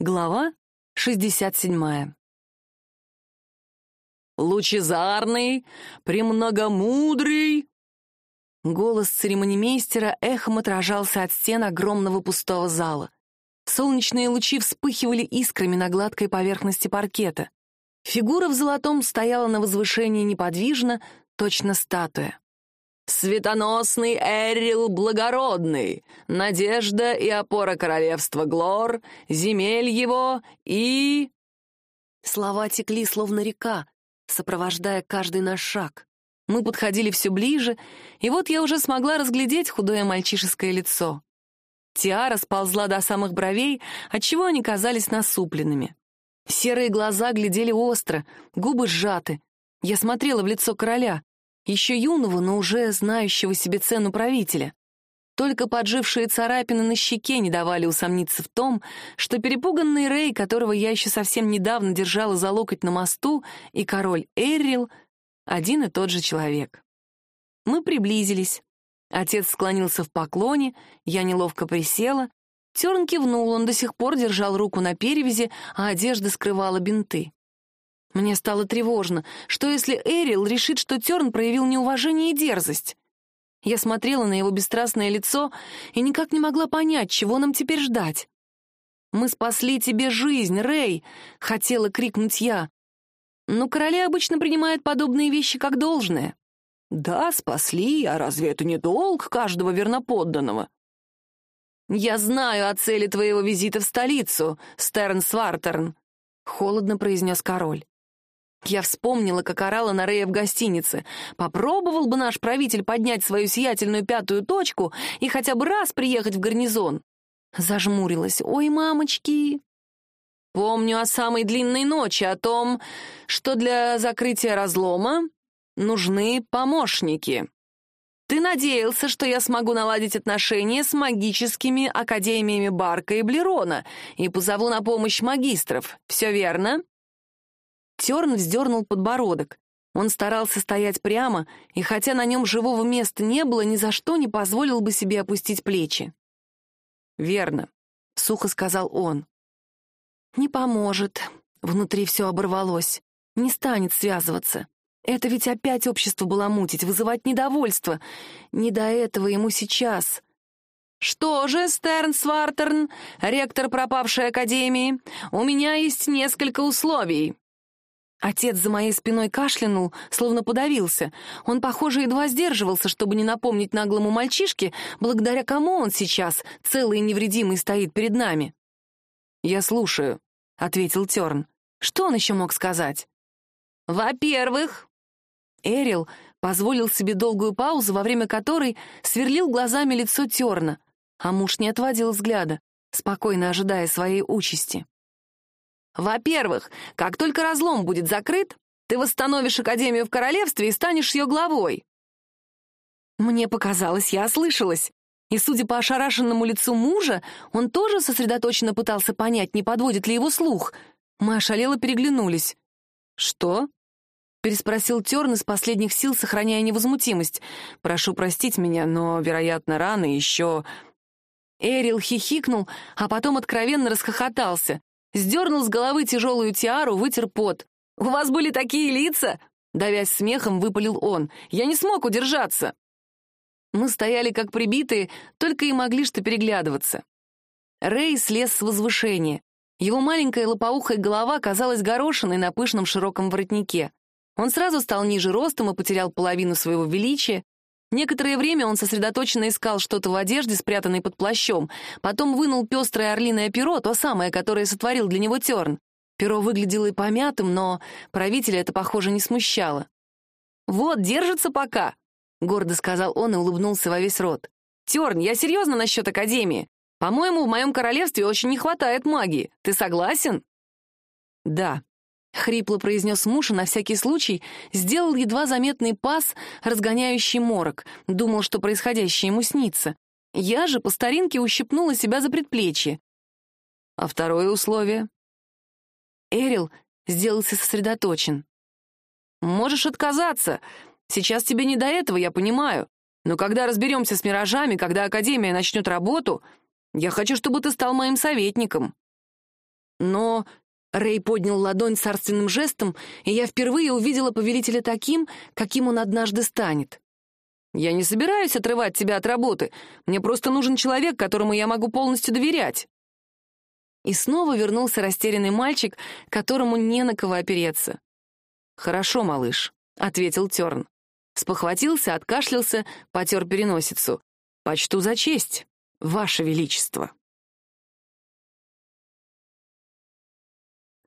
Глава 67. «Лучезарный, премногомудрый!» Голос церемонимейстера эхом отражался от стен огромного пустого зала. Солнечные лучи вспыхивали искрами на гладкой поверхности паркета. Фигура в золотом стояла на возвышении неподвижно, точно статуя. Светоносный Эрил Благородный, надежда и опора королевства Глор, земель его и...» Слова текли, словно река, сопровождая каждый наш шаг. Мы подходили все ближе, и вот я уже смогла разглядеть худое мальчишеское лицо. Тиара сползла до самых бровей, отчего они казались насупленными. Серые глаза глядели остро, губы сжаты. Я смотрела в лицо короля еще юного, но уже знающего себе цену правителя. Только поджившие царапины на щеке не давали усомниться в том, что перепуганный Рэй, которого я еще совсем недавно держала за локоть на мосту, и король Эррил — один и тот же человек. Мы приблизились. Отец склонился в поклоне, я неловко присела. Терн кивнул, он до сих пор держал руку на перевязи, а одежда скрывала бинты. Мне стало тревожно. Что если Эрил решит, что Терн проявил неуважение и дерзость? Я смотрела на его бесстрастное лицо и никак не могла понять, чего нам теперь ждать. «Мы спасли тебе жизнь, Рэй!» — хотела крикнуть я. Но короли обычно принимают подобные вещи как должное. «Да, спасли, а разве это не долг каждого верноподданного?» «Я знаю о цели твоего визита в столицу, Стерн Свартерн», — холодно произнес король. Я вспомнила, как орала на Рея в гостинице. Попробовал бы наш правитель поднять свою сиятельную пятую точку и хотя бы раз приехать в гарнизон. Зажмурилась. «Ой, мамочки!» Помню о самой длинной ночи, о том, что для закрытия разлома нужны помощники. Ты надеялся, что я смогу наладить отношения с магическими академиями Барка и Блерона и позову на помощь магистров. Все верно? Терн вздернул подбородок. Он старался стоять прямо, и хотя на нем живого места не было, ни за что не позволил бы себе опустить плечи. «Верно», — сухо сказал он. «Не поможет». Внутри все оборвалось. Не станет связываться. Это ведь опять общество баламутить, вызывать недовольство. Не до этого ему сейчас. «Что же, Стерн Свартерн, ректор пропавшей академии, у меня есть несколько условий», Отец за моей спиной кашлянул, словно подавился. Он, похоже, едва сдерживался, чтобы не напомнить наглому мальчишке, благодаря кому он сейчас, целый и невредимый, стоит перед нами. «Я слушаю», — ответил Терн. Что он еще мог сказать? «Во-первых...» Эрил позволил себе долгую паузу, во время которой сверлил глазами лицо Терна, а муж не отводил взгляда, спокойно ожидая своей участи. Во-первых, как только разлом будет закрыт, ты восстановишь Академию в Королевстве и станешь ее главой. Мне показалось, я ослышалась. И, судя по ошарашенному лицу мужа, он тоже сосредоточенно пытался понять, не подводит ли его слух. Мы ошалело переглянулись. «Что?» — переспросил Терн из последних сил, сохраняя невозмутимость. «Прошу простить меня, но, вероятно, рано еще...» Эрил хихикнул, а потом откровенно расхохотался. Сдернул с головы тяжелую тиару, вытер пот. «У вас были такие лица!» Давясь смехом, выпалил он. «Я не смог удержаться!» Мы стояли как прибитые, только и могли что переглядываться. Рэй слез с возвышения. Его маленькая лопоухая голова казалась горошиной на пышном широком воротнике. Он сразу стал ниже ростом и потерял половину своего величия, Некоторое время он сосредоточенно искал что-то в одежде, спрятанной под плащом, потом вынул пестрое орлиное перо, то самое, которое сотворил для него Терн. Перо выглядело и помятым, но правителя это, похоже, не смущало. «Вот, держится пока», — гордо сказал он и улыбнулся во весь рот. «Терн, я серьезно насчет Академии. По-моему, в моем королевстве очень не хватает магии. Ты согласен?» «Да», — хрипло произнес муж и на всякий случай сделал едва заметный пас, разгоняющий морок, думал, что происходящее ему снится. Я же по старинке ущипнула себя за предплечье. А второе условие? Эрил сделался сосредоточен. «Можешь отказаться. Сейчас тебе не до этого, я понимаю. Но когда разберемся с миражами, когда Академия начнет работу, я хочу, чтобы ты стал моим советником». Но Рэй поднял ладонь царственным жестом, и я впервые увидела повелителя таким, каким он однажды станет. «Я не собираюсь отрывать тебя от работы. Мне просто нужен человек, которому я могу полностью доверять». И снова вернулся растерянный мальчик, которому не на кого опереться. «Хорошо, малыш», — ответил Терн. Спохватился, откашлялся, потер переносицу. «Почту за честь, Ваше Величество».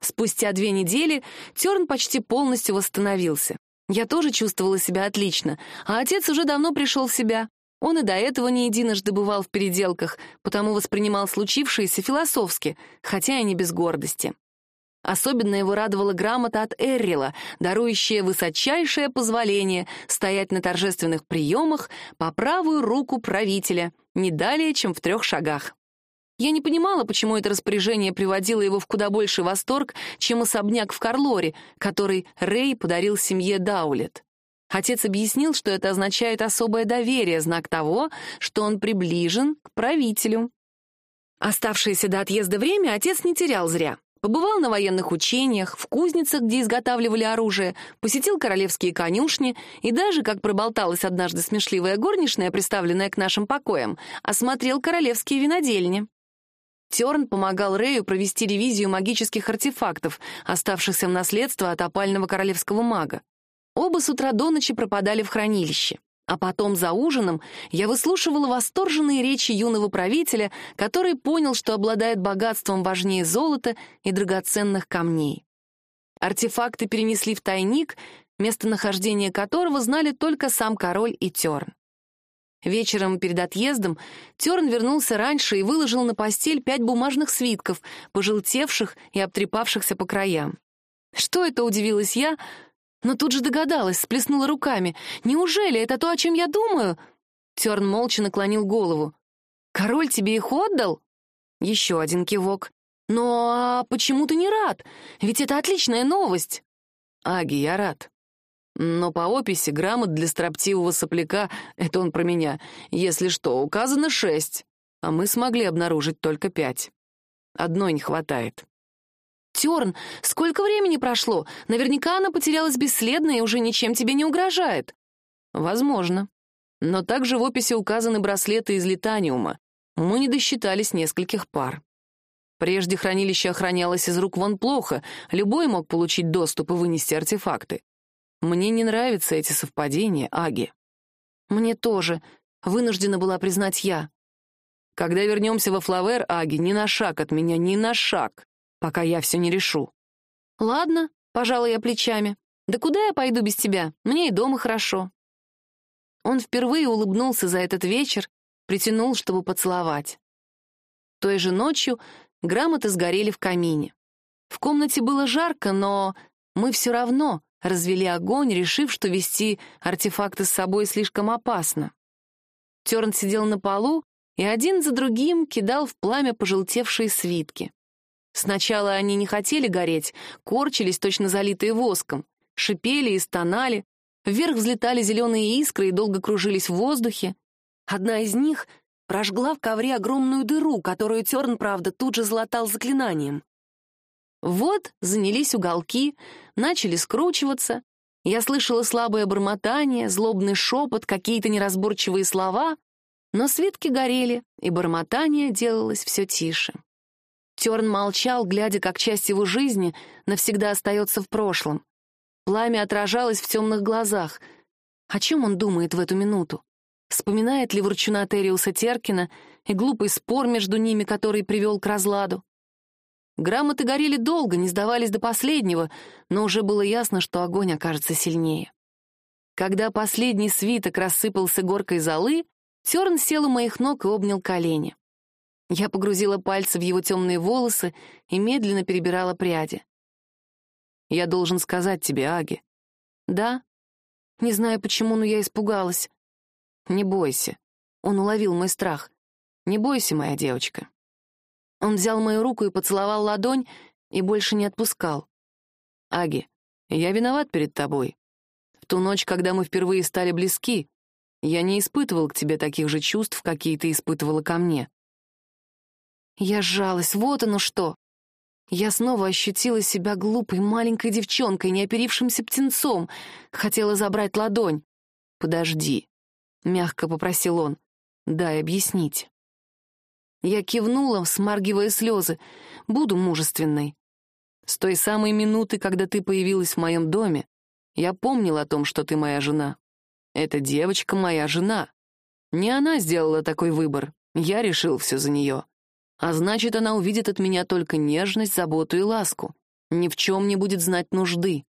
Спустя две недели Терн почти полностью восстановился. Я тоже чувствовала себя отлично, а отец уже давно пришел в себя. Он и до этого не единожды бывал в переделках, потому воспринимал случившееся философски, хотя и не без гордости. Особенно его радовала грамота от Эррила, дарующая высочайшее позволение стоять на торжественных приемах по правую руку правителя, не далее, чем в трех шагах. Я не понимала, почему это распоряжение приводило его в куда больший восторг, чем особняк в Карлоре, который Рэй подарил семье Даулет. Отец объяснил, что это означает особое доверие, знак того, что он приближен к правителю. Оставшееся до отъезда время отец не терял зря. Побывал на военных учениях, в кузницах, где изготавливали оружие, посетил королевские конюшни и даже, как проболталась однажды смешливая горничная, приставленная к нашим покоям, осмотрел королевские винодельни. Терн помогал Рэю провести ревизию магических артефактов, оставшихся в наследство от опального королевского мага. Оба с утра до ночи пропадали в хранилище. А потом за ужином я выслушивала восторженные речи юного правителя, который понял, что обладает богатством важнее золота и драгоценных камней. Артефакты перенесли в тайник, местонахождение которого знали только сам король и Терн. Вечером перед отъездом Терн вернулся раньше и выложил на постель пять бумажных свитков, пожелтевших и обтрепавшихся по краям. Что это, удивилась я, но тут же догадалась, сплеснула руками. «Неужели это то, о чем я думаю?» Терн молча наклонил голову. «Король тебе их отдал?» Еще один кивок. «Но а почему ты не рад? Ведь это отличная новость!» «Аги, я рад. Но по описи грамот для строптивого сопляка, это он про меня, если что, указано шесть, а мы смогли обнаружить только пять. Одной не хватает. Терн, сколько времени прошло? Наверняка она потерялась бесследно и уже ничем тебе не угрожает. Возможно. Но также в описи указаны браслеты из литаниума. Мы не досчитались нескольких пар. Прежде хранилище охранялось из рук вон плохо, любой мог получить доступ и вынести артефакты. Мне не нравятся эти совпадения, Аги. Мне тоже, вынуждена была признать я. Когда вернемся во Флавер, Аги, ни на шаг от меня, ни на шаг, пока я все не решу. Ладно, пожалуй, я плечами. Да куда я пойду без тебя? Мне и дома хорошо. Он впервые улыбнулся за этот вечер, притянул, чтобы поцеловать. Той же ночью грамоты сгорели в камине. В комнате было жарко, но мы все равно развели огонь, решив, что вести артефакты с собой слишком опасно. Терн сидел на полу и один за другим кидал в пламя пожелтевшие свитки. Сначала они не хотели гореть, корчились, точно залитые воском, шипели и стонали, вверх взлетали зеленые искры и долго кружились в воздухе. Одна из них прожгла в ковре огромную дыру, которую Терн, правда, тут же залатал заклинанием. Вот занялись уголки, начали скручиваться. Я слышала слабое бормотание, злобный шепот, какие-то неразборчивые слова, но свитки горели, и бормотание делалось все тише. Терн молчал, глядя, как часть его жизни навсегда остается в прошлом. Пламя отражалось в темных глазах. О чем он думает в эту минуту? Вспоминает ли ворчуна Териуса Теркина и глупый спор между ними, который привел к разладу? Грамоты горели долго, не сдавались до последнего, но уже было ясно, что огонь окажется сильнее. Когда последний свиток рассыпался горкой золы, Терн сел у моих ног и обнял колени. Я погрузила пальцы в его темные волосы и медленно перебирала пряди. «Я должен сказать тебе, Аги». «Да?» Не знаю почему, но я испугалась. «Не бойся». Он уловил мой страх. «Не бойся, моя девочка. Он взял мою руку и поцеловал ладонь, и больше не отпускал. «Аги, я виноват перед тобой. В ту ночь, когда мы впервые стали близки, я не испытывал к тебе таких же чувств, какие ты испытывала ко мне». Я сжалась, вот оно что. Я снова ощутила себя глупой маленькой девчонкой, неоперившимся птенцом. Хотела забрать ладонь. «Подожди», — мягко попросил он. «Дай объяснить». Я кивнула, смаргивая слезы. «Буду мужественной». С той самой минуты, когда ты появилась в моем доме, я помнил о том, что ты моя жена. Эта девочка моя жена. Не она сделала такой выбор, я решил все за нее. А значит, она увидит от меня только нежность, заботу и ласку. Ни в чем не будет знать нужды.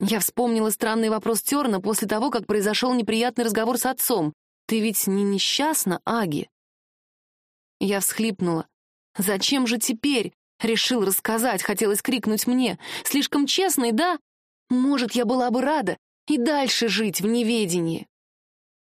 Я вспомнила странный вопрос Терна после того, как произошел неприятный разговор с отцом. «Ты ведь не несчастна, Аги?» Я всхлипнула. «Зачем же теперь?» Решил рассказать, хотелось крикнуть мне. «Слишком честный, да? Может, я была бы рада и дальше жить в неведении».